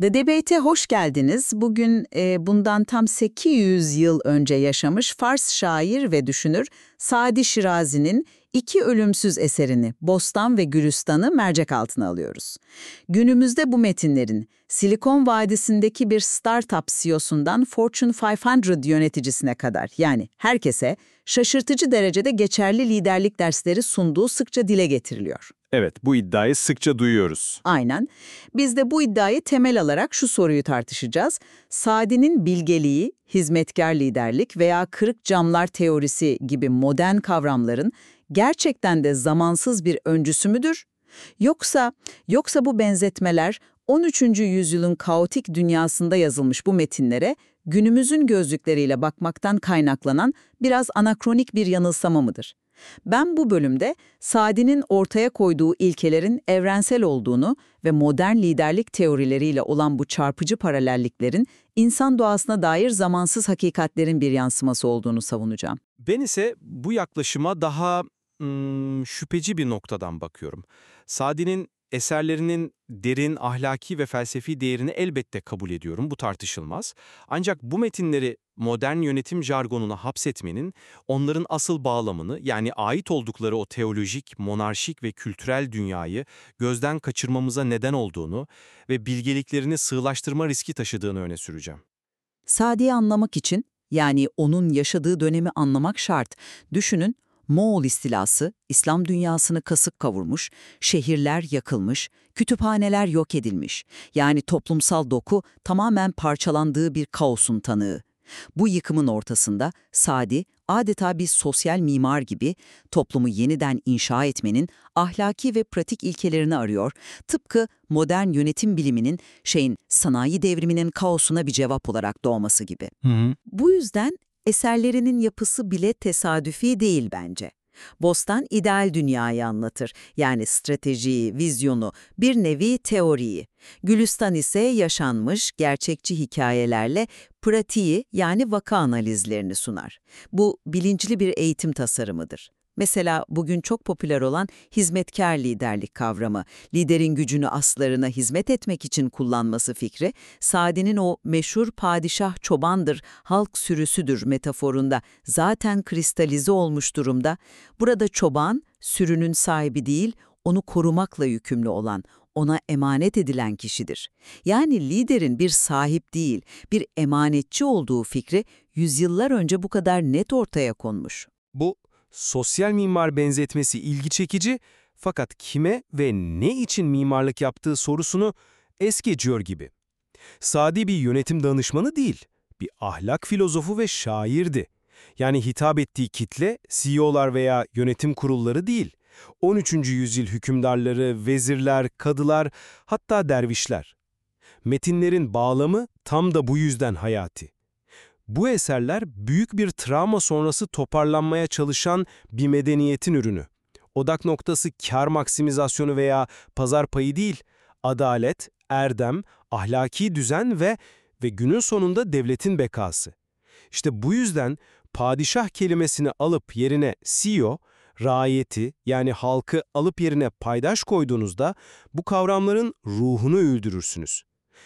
The hoş geldiniz. Bugün e, bundan tam 800 yıl önce yaşamış Fars şair ve düşünür Sadi Şirazi'nin iki ölümsüz eserini Bostan ve Gülistan'ı mercek altına alıyoruz. Günümüzde bu metinlerin Silikon Vadisi'ndeki bir startup CEO'sundan Fortune 500 yöneticisine kadar yani herkese şaşırtıcı derecede geçerli liderlik dersleri sunduğu sıkça dile getiriliyor. Evet, bu iddiayı sıkça duyuyoruz. Aynen. Biz de bu iddiayı temel alarak şu soruyu tartışacağız. Sadi'nin bilgeliği, hizmetkar liderlik veya kırık camlar teorisi gibi modern kavramların gerçekten de zamansız bir öncüsü müdür? Yoksa, yoksa bu benzetmeler 13. yüzyılın kaotik dünyasında yazılmış bu metinlere günümüzün gözlükleriyle bakmaktan kaynaklanan biraz anakronik bir yanılsama mıdır? Ben bu bölümde Sadi'nin ortaya koyduğu ilkelerin evrensel olduğunu ve modern liderlik teorileriyle olan bu çarpıcı paralelliklerin insan doğasına dair zamansız hakikatlerin bir yansıması olduğunu savunacağım. Ben ise bu yaklaşıma daha hmm, şüpheci bir noktadan bakıyorum. Sadi'nin eserlerinin derin ahlaki ve felsefi değerini elbette kabul ediyorum, bu tartışılmaz. Ancak bu metinleri modern yönetim jargonuna hapsetmenin, onların asıl bağlamını yani ait oldukları o teolojik, monarşik ve kültürel dünyayı gözden kaçırmamıza neden olduğunu ve bilgeliklerini sığlaştırma riski taşıdığını öne süreceğim. Sadi'yi anlamak için, yani onun yaşadığı dönemi anlamak şart. Düşünün, Moğol istilası İslam dünyasını kasıp kavurmuş, şehirler yakılmış, kütüphaneler yok edilmiş. Yani toplumsal doku tamamen parçalandığı bir kaosun tanığı. Bu yıkımın ortasında Sadi adeta bir sosyal mimar gibi toplumu yeniden inşa etmenin ahlaki ve pratik ilkelerini arıyor. Tıpkı modern yönetim biliminin şeyin sanayi devriminin kaosuna bir cevap olarak doğması gibi. Hı hı. Bu yüzden eserlerinin yapısı bile tesadüfi değil bence. Bostan ideal dünyayı anlatır. Yani stratejiyi, vizyonu, bir nevi teoriyi. Gülistan ise yaşanmış, gerçekçi hikayelerle pratiği yani vaka analizlerini sunar. Bu bilinçli bir eğitim tasarımıdır. Mesela bugün çok popüler olan hizmetkar liderlik kavramı, liderin gücünü aslarına hizmet etmek için kullanması fikri, Sadi'nin o meşhur padişah çobandır, halk sürüsüdür metaforunda zaten kristalize olmuş durumda. Burada çoban, sürünün sahibi değil, onu korumakla yükümlü olan, ona emanet edilen kişidir. Yani liderin bir sahip değil, bir emanetçi olduğu fikri yüzyıllar önce bu kadar net ortaya konmuş. Bu sosyal mimar benzetmesi ilgi çekici fakat kime ve ne için mimarlık yaptığı sorusunu es geçiyor gibi. Sadi bir yönetim danışmanı değil, bir ahlak filozofu ve şairdi. Yani hitap ettiği kitle CEO'lar veya yönetim kurulları değil, 13. yüzyıl hükümdarları, vezirler, kadılar, hatta dervişler. Metinlerin bağlamı tam da bu yüzden hayati. Bu eserler büyük bir travma sonrası toparlanmaya çalışan bir medeniyetin ürünü. Odak noktası kar maksimizasyonu veya pazar payı değil, adalet, erdem, ahlaki düzen ve ve günün sonunda devletin bekası. İşte bu yüzden padişah kelimesini alıp yerine CEO, raiyeti yani halkı alıp yerine paydaş koyduğunuzda bu kavramların ruhunu öldürürsünüz.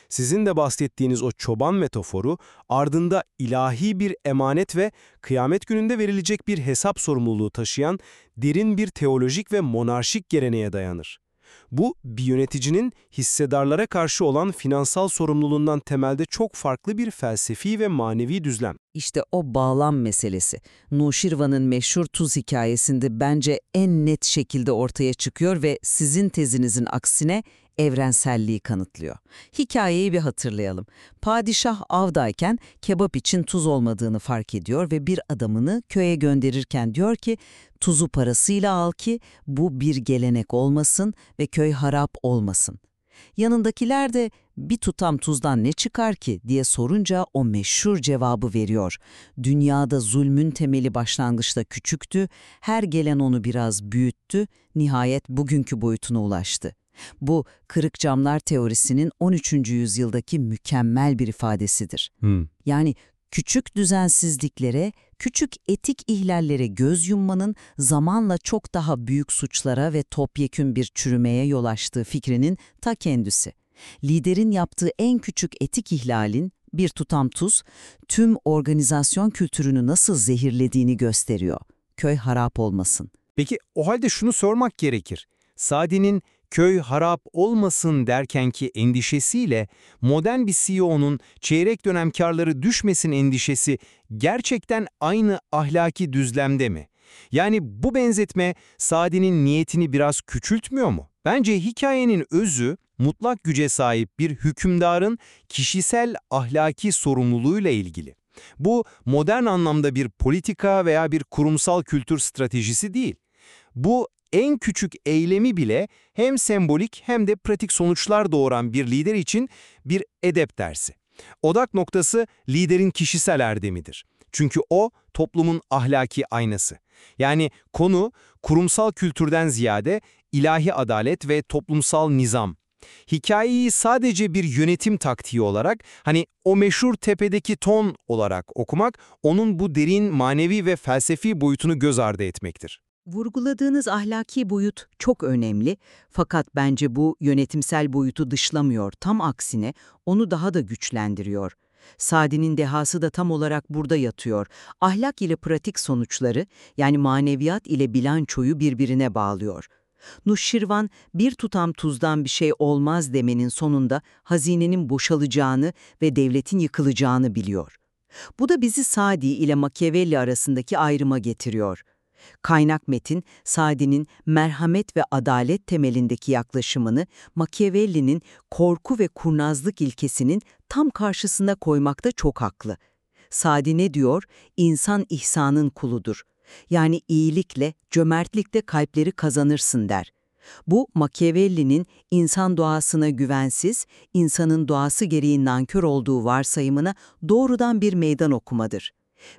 Sizin de bahsettiğiniz o çoban metaforu ardında ilahi bir emanet ve kıyamet gününde verilecek bir hesap sorumluluğu taşıyan derin bir teolojik ve monarşik geleneğe dayanır. Bu, bir yöneticinin hissedarlara karşı olan finansal sorumluluğundan temelde çok farklı bir felsefi ve manevi düzlem. İşte o bağlam meselesi. Nuşirvan'ın meşhur tuz hikayesinde bence en net şekilde ortaya çıkıyor ve sizin tezinizin aksine evrenselliği kanıtlıyor. Hikayeyi bir hatırlayalım. Padişah avdayken kebap için tuz olmadığını fark ediyor ve bir adamını köye gönderirken diyor ki tuzu parasıyla al ki bu bir gelenek olmasın ve köy harap olmasın. Yanındakiler de bir tutam tuzdan ne çıkar ki diye sorunca o meşhur cevabı veriyor. Dünyada zulmün temeli başlangıçta küçüktü, her gelen onu biraz büyüttü, nihayet bugünkü boyutuna ulaştı. Bu kırık camlar teorisinin 13. yüzyıldaki mükemmel bir ifadesidir. Hmm. Yani küçük düzensizliklere, küçük etik ihlallere göz yummanın zamanla çok daha büyük suçlara ve topyekün bir çürümeye yol açtığı fikrinin ta kendisi. Liderin yaptığı en küçük etik ihlalin bir tutam tuz, tüm organizasyon kültürünü nasıl zehirlediğini gösteriyor. Köy harap olmasın. Peki o halde şunu sormak gerekir. Sadi'nin köy harap olmasın derkenki endişesiyle modern bir CEO'nun çeyrek dönem karları düşmesin endişesi gerçekten aynı ahlaki düzlemde mi? Yani bu benzetme Sadi'nin niyetini biraz küçültmüyor mu? Bence hikayenin özü mutlak güce sahip bir hükümdarın kişisel ahlaki sorumluluğuyla ilgili. Bu modern anlamda bir politika veya bir kurumsal kültür stratejisi değil. Bu en küçük eylemi bile hem sembolik hem de pratik sonuçlar doğuran bir lider için bir edep dersi. Odak noktası liderin kişisel erdemidir. Çünkü o toplumun ahlaki aynası. Yani konu kurumsal kültürden ziyade ilahi adalet ve toplumsal nizam. Hikayeyi sadece bir yönetim taktiği olarak, hani o meşhur tepedeki ton olarak okumak, onun bu derin manevi ve felsefi boyutunu göz ardı etmektir. Vurguladığınız ahlaki boyut çok önemli fakat bence bu yönetimsel boyutu dışlamıyor. Tam aksine onu daha da güçlendiriyor. Sadi'nin dehası da tam olarak burada yatıyor. Ahlak ile pratik sonuçları yani maneviyat ile bilançoyu birbirine bağlıyor. Nuşşirvan bir tutam tuzdan bir şey olmaz demenin sonunda hazinenin boşalacağını ve devletin yıkılacağını biliyor. Bu da bizi Sadi ile Machiavelli arasındaki ayrıma getiriyor. Kaynak metin, Sadi'nin merhamet ve adalet temelindeki yaklaşımını Machiavelli'nin korku ve kurnazlık ilkesinin tam karşısına koymakta çok haklı. Sadi ne diyor? İnsan ihsanın kuludur. Yani iyilikle, cömertlikle kalpleri kazanırsın der. Bu Machiavelli'nin insan doğasına güvensiz, insanın doğası gereği nankör olduğu varsayımına doğrudan bir meydan okumadır.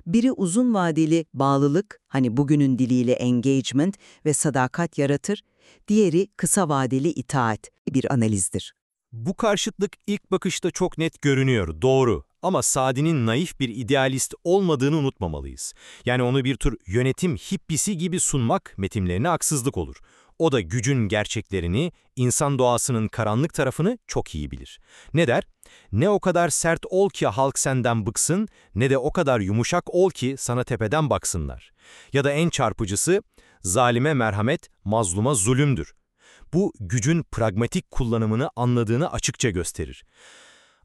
Biri uzun vadeli bağlılık, hani bugünün diliyle engagement ve sadakat yaratır, diğeri kısa vadeli itaat, bir analizdir. Bu karşıtlık ilk bakışta çok net görünüyor, doğru. Ama Sadi'nin naif bir idealist olmadığını unutmamalıyız. Yani onu bir tür yönetim hippisi gibi sunmak metinlerine haksızlık olur. O da gücün gerçeklerini, insan doğasının karanlık tarafını çok iyi bilir. Ne der? Ne o kadar sert ol ki halk senden bıksın, ne de o kadar yumuşak ol ki sana tepeden baksınlar. Ya da en çarpıcısı, zalime merhamet, mazluma zulümdür. Bu gücün pragmatik kullanımını anladığını açıkça gösterir.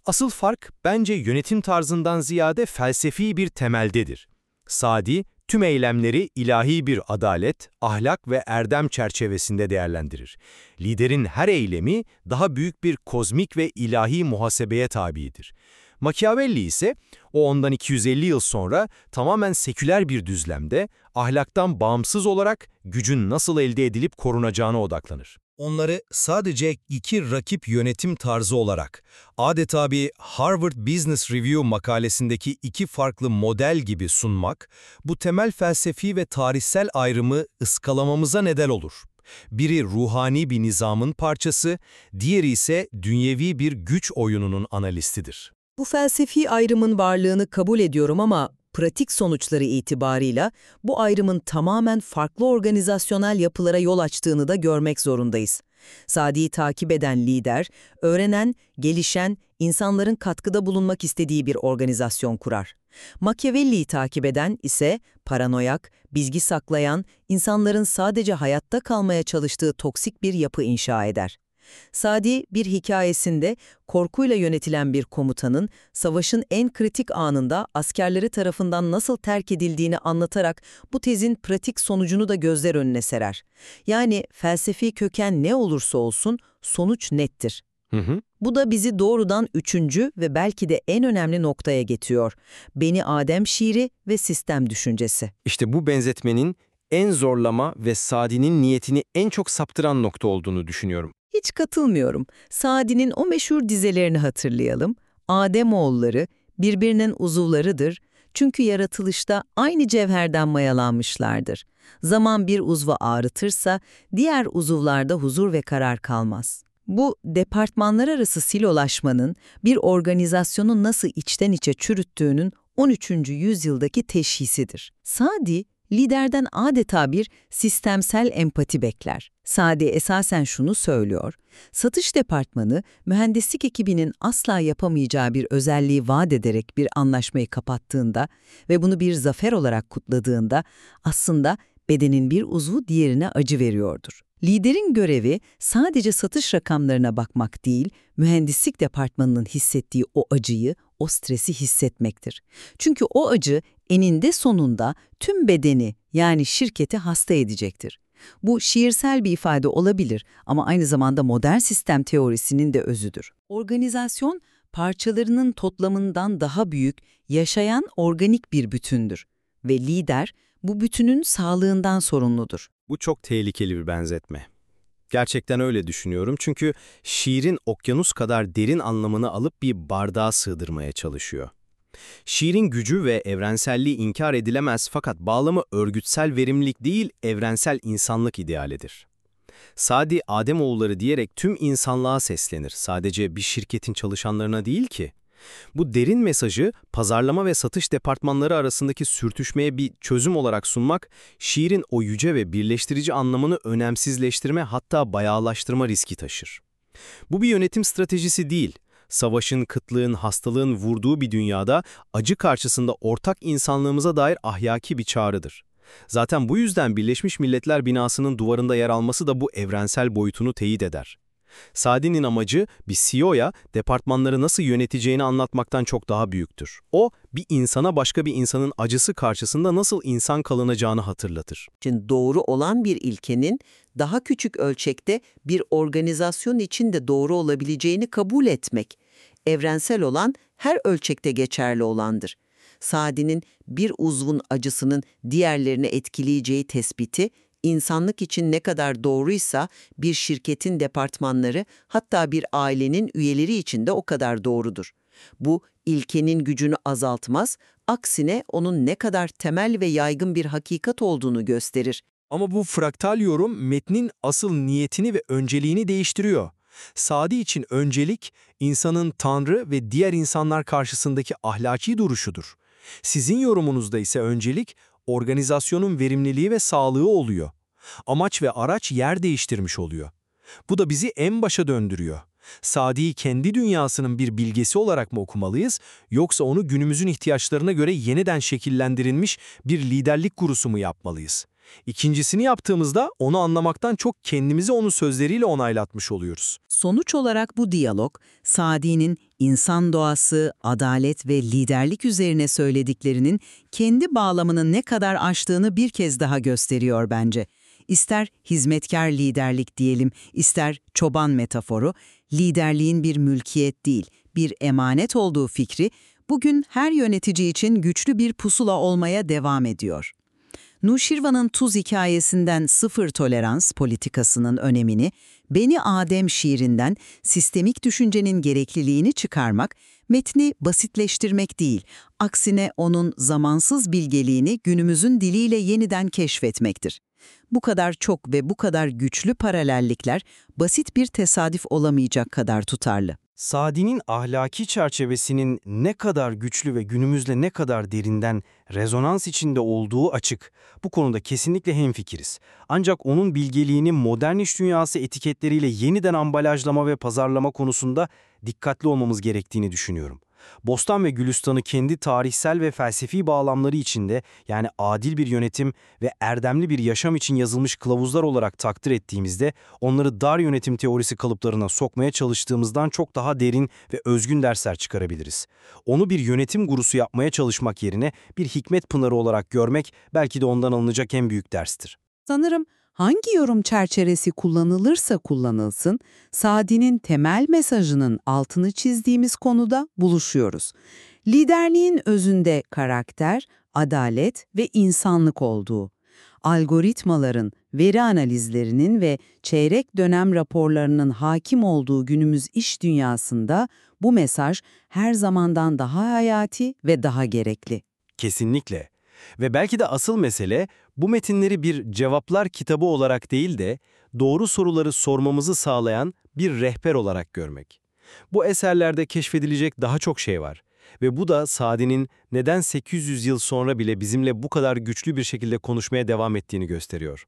Asıl fark bence yönetim tarzından ziyade felsefi bir temeldedir. Sadi, tüm eylemleri ilahi bir adalet, ahlak ve erdem çerçevesinde değerlendirir. Liderin her eylemi daha büyük bir kozmik ve ilahi muhasebeye tabidir. Machiavelli ise o ondan 250 yıl sonra tamamen seküler bir düzlemde ahlaktan bağımsız olarak gücün nasıl elde edilip korunacağına odaklanır onları sadece iki rakip yönetim tarzı olarak, adeta bir Harvard Business Review makalesindeki iki farklı model gibi sunmak, bu temel felsefi ve tarihsel ayrımı ıskalamamıza neden olur. Biri ruhani bir nizamın parçası, diğeri ise dünyevi bir güç oyununun analistidir. Bu felsefi ayrımın varlığını kabul ediyorum ama pratik sonuçları itibarıyla bu ayrımın tamamen farklı organizasyonel yapılara yol açtığını da görmek zorundayız. Sadi'yi takip eden lider, öğrenen, gelişen, insanların katkıda bulunmak istediği bir organizasyon kurar. Machiavelli'yi takip eden ise paranoyak, bilgi saklayan, insanların sadece hayatta kalmaya çalıştığı toksik bir yapı inşa eder. Sadi bir hikayesinde korkuyla yönetilen bir komutanın savaşın en kritik anında askerleri tarafından nasıl terk edildiğini anlatarak bu tezin pratik sonucunu da gözler önüne serer. Yani felsefi köken ne olursa olsun sonuç nettir. Hı hı. Bu da bizi doğrudan üçüncü ve belki de en önemli noktaya getiriyor. Beni Adem şiiri ve sistem düşüncesi. İşte bu benzetmenin en zorlama ve Sadi'nin niyetini en çok saptıran nokta olduğunu düşünüyorum. Hiç katılmıyorum. Sadi'nin o meşhur dizelerini hatırlayalım. Ademoğulları birbirinin uzuvlarıdır. Çünkü yaratılışta aynı cevherden mayalanmışlardır. Zaman bir uzva ağrıtırsa diğer uzuvlarda huzur ve karar kalmaz. Bu departmanlar arası silolaşmanın bir organizasyonu nasıl içten içe çürüttüğünün 13. yüzyıldaki teşhisidir. Sadi liderden adeta bir sistemsel empati bekler. Sade esasen şunu söylüyor, satış departmanı mühendislik ekibinin asla yapamayacağı bir özelliği vaat ederek bir anlaşmayı kapattığında ve bunu bir zafer olarak kutladığında aslında bedenin bir uzvu diğerine acı veriyordur. Liderin görevi sadece satış rakamlarına bakmak değil, mühendislik departmanının hissettiği o acıyı, o stresi hissetmektir. Çünkü o acı eninde sonunda tüm bedeni yani şirketi hasta edecektir. Bu şiirsel bir ifade olabilir ama aynı zamanda modern sistem teorisinin de özüdür. Organizasyon, parçalarının toplamından daha büyük, yaşayan organik bir bütündür ve lider bu bütünün sağlığından sorumludur. Bu çok tehlikeli bir benzetme. Gerçekten öyle düşünüyorum çünkü şiirin okyanus kadar derin anlamını alıp bir bardağa sığdırmaya çalışıyor. Şiirin gücü ve evrenselliği inkar edilemez fakat bağlamı örgütsel verimlilik değil, evrensel insanlık idealidir. Sadi Ademoğulları diyerek tüm insanlığa seslenir, sadece bir şirketin çalışanlarına değil ki. Bu derin mesajı pazarlama ve satış departmanları arasındaki sürtüşmeye bir çözüm olarak sunmak, şiirin o yüce ve birleştirici anlamını önemsizleştirme hatta bayağılaştırma riski taşır. Bu bir yönetim stratejisi değil, savaşın, kıtlığın, hastalığın vurduğu bir dünyada acı karşısında ortak insanlığımıza dair ahlaki bir çağrıdır. Zaten bu yüzden Birleşmiş Milletler binasının duvarında yer alması da bu evrensel boyutunu teyit eder. Sadi'nin amacı bir CEO'ya departmanları nasıl yöneteceğini anlatmaktan çok daha büyüktür. O, bir insana başka bir insanın acısı karşısında nasıl insan kalınacağını hatırlatır. için doğru olan bir ilkenin daha küçük ölçekte bir organizasyon için de doğru olabileceğini kabul etmek, evrensel olan her ölçekte geçerli olandır. Sadi'nin bir uzvun acısının diğerlerini etkileyeceği tespiti, insanlık için ne kadar doğruysa bir şirketin departmanları hatta bir ailenin üyeleri için de o kadar doğrudur. Bu ilkenin gücünü azaltmaz, aksine onun ne kadar temel ve yaygın bir hakikat olduğunu gösterir. Ama bu fraktal yorum metnin asıl niyetini ve önceliğini değiştiriyor. Sadi için öncelik, insanın Tanrı ve diğer insanlar karşısındaki ahlaki duruşudur. Sizin yorumunuzda ise öncelik, organizasyonun verimliliği ve sağlığı oluyor. Amaç ve araç yer değiştirmiş oluyor. Bu da bizi en başa döndürüyor. Sadi'yi kendi dünyasının bir bilgesi olarak mı okumalıyız, yoksa onu günümüzün ihtiyaçlarına göre yeniden şekillendirilmiş bir liderlik kurusu mu yapmalıyız? İkincisini yaptığımızda onu anlamaktan çok kendimizi onun sözleriyle onaylatmış oluyoruz. Sonuç olarak bu diyalog, Sadi'nin insan doğası, adalet ve liderlik üzerine söylediklerinin kendi bağlamını ne kadar aştığını bir kez daha gösteriyor bence. İster hizmetkar liderlik diyelim, ister çoban metaforu, liderliğin bir mülkiyet değil, bir emanet olduğu fikri bugün her yönetici için güçlü bir pusula olmaya devam ediyor. Nuşirvan'ın tuz hikayesinden sıfır tolerans politikasının önemini, Beni Adem şiirinden sistemik düşüncenin gerekliliğini çıkarmak, metni basitleştirmek değil, aksine onun zamansız bilgeliğini günümüzün diliyle yeniden keşfetmektir. Bu kadar çok ve bu kadar güçlü paralellikler basit bir tesadüf olamayacak kadar tutarlı. Sadi'nin ahlaki çerçevesinin ne kadar güçlü ve günümüzle ne kadar derinden rezonans içinde olduğu açık. Bu konuda kesinlikle hemfikiriz. Ancak onun bilgeliğini modern iş dünyası etiketleriyle yeniden ambalajlama ve pazarlama konusunda dikkatli olmamız gerektiğini düşünüyorum. Bostan ve Gülistan'ı kendi tarihsel ve felsefi bağlamları içinde yani adil bir yönetim ve erdemli bir yaşam için yazılmış kılavuzlar olarak takdir ettiğimizde onları dar yönetim teorisi kalıplarına sokmaya çalıştığımızdan çok daha derin ve özgün dersler çıkarabiliriz. Onu bir yönetim gurusu yapmaya çalışmak yerine bir hikmet pınarı olarak görmek belki de ondan alınacak en büyük derstir. Sanırım hangi yorum çerçevesi kullanılırsa kullanılsın, Sadi'nin temel mesajının altını çizdiğimiz konuda buluşuyoruz. Liderliğin özünde karakter, adalet ve insanlık olduğu, algoritmaların, veri analizlerinin ve çeyrek dönem raporlarının hakim olduğu günümüz iş dünyasında bu mesaj her zamandan daha hayati ve daha gerekli. Kesinlikle. Ve belki de asıl mesele bu metinleri bir cevaplar kitabı olarak değil de doğru soruları sormamızı sağlayan bir rehber olarak görmek. Bu eserlerde keşfedilecek daha çok şey var. Ve bu da Sadi'nin neden 800 yıl sonra bile bizimle bu kadar güçlü bir şekilde konuşmaya devam ettiğini gösteriyor.